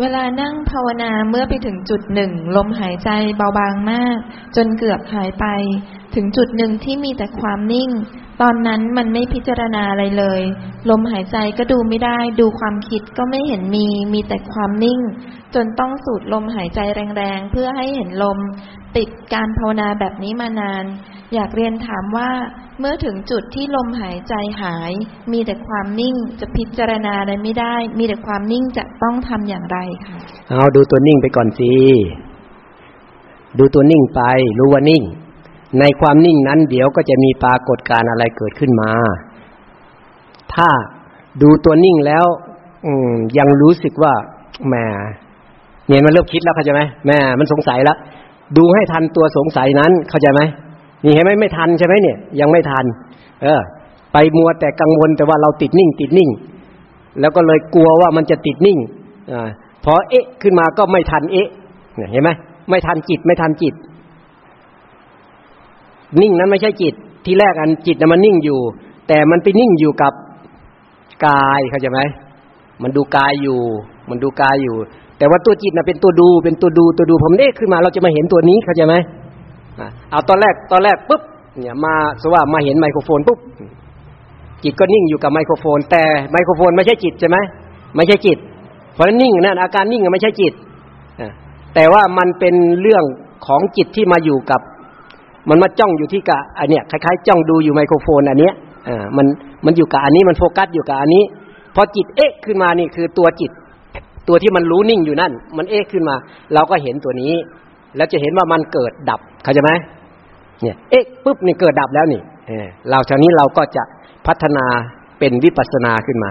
เวลานั่งภาวนาเมื่อไปถึงจุดหนึ่งลมหายใจเบาบางมาก จนเกือบหายไป ถึงจุดหนึ่งที่มีแต่ความนิ่ง ตอนนั้นมันไม่พิจารณาอะไรเลย ลมหายใจก็ดูไม่ได้ ดูความคิดก็ไม่เห็นมีมีแต่ความนิ่ง จนต้องสูดลมหายใจแรงๆ เพื่อให้เห็นลม ติดการภาวนาแบบนี้มานาน อยากเรียนถามว่า เมื่อถึงจุดที่ลมหายใจหาย มีแต่ความนิ่งจะพิจารณาอะไรไม่ได้ มีแต่ความนิ่งจะต้องทำอย่างไรคะเอาดูตัวนิ่งไปก่อนสิดูตัวนิ่งไป รู้ว่านิ่ง ในความนิ่งนั้นเดี๋ยวก็จะมีปรากฏการณ์อะไรเกิดขึ้นมา ถ้าดูตัวนิ่งแล้วอืมยังรู้สึกว่าแหมเนี่ยมันเริ่มคิดแล้วเข้าใจไหมแหม่มันสงสัยแล้วดูให้ทันตัวสงสัยนั้นเข้าใจไหม นี่เห็นไหมไม่ทันใช่ไหมเนี่ย ยังไม่ทัน เออ ไปมัวแต่กังวลแต่ว่าเราติดนิ่ง ติดนิ่ง แล้วก็เลยกลัวว่ามันจะติดนิ่งอ่าพอเอ๊ะขึ้นมาก็ไม่ทันเอ๊ะเห็นไหมไม่ทันจิตไม่ทันจิต นิ่งนั้นไม่ใช่จิต ที่แรกอันจิตนะมันนิ่งอยู่ แต่มันไปนิ่งอยู่กับกายเข้าใจไหมมันดูกายอยู่ มันดูกายอยู่ แต่ว่าตัวจิตนะเป็นตัวดูเป็นตัวดูตัวดูผมเอ๊ะขึ้นมาเราจะมาเห็นตัวนี้เข้าใจไหม เอาตอนแรกตอนแรกปุ๊บเนี่ยมาสว่ามาเห็นไมโครโฟนปุ๊บจิตก็นิ่งอยู่กับไมโครโฟน แต่ไมโครโฟนไม่ใช่จิตใช่ไหมไม่ใช่จิต เพราะนั้นนิ่งนั่นอาการนิ่งไม่ใช่จิตแต่ว่ามันเป็นเรื่องของจิตที่มาอยู่กับ มันมาจ้องอยู่ที่กะอันเนี้ยคล้ายๆ จ้องดูอยู่ไมโครโฟนอันเนี้ยอ่ามันมันอยู่กับอันนี้มันโฟกัสอยู่กับอันนี้พอจิตเอ๊ะขึ้นมานี่คือตัวจิต ตัวที่มันรู้นิ่งอยู่นั่น มันเอ๊ะขึ้นมา เราก็เห็นตัวนี้ แล้วจะเห็นว่ามันเกิดดับเข้าใจไหมเนี่ยเอ๊ะปุ๊บนี่เกิดดับแล้วนี่เออเราจากนี้เราก็จะพัฒนาเป็นวิปัสสนาขึ้นมา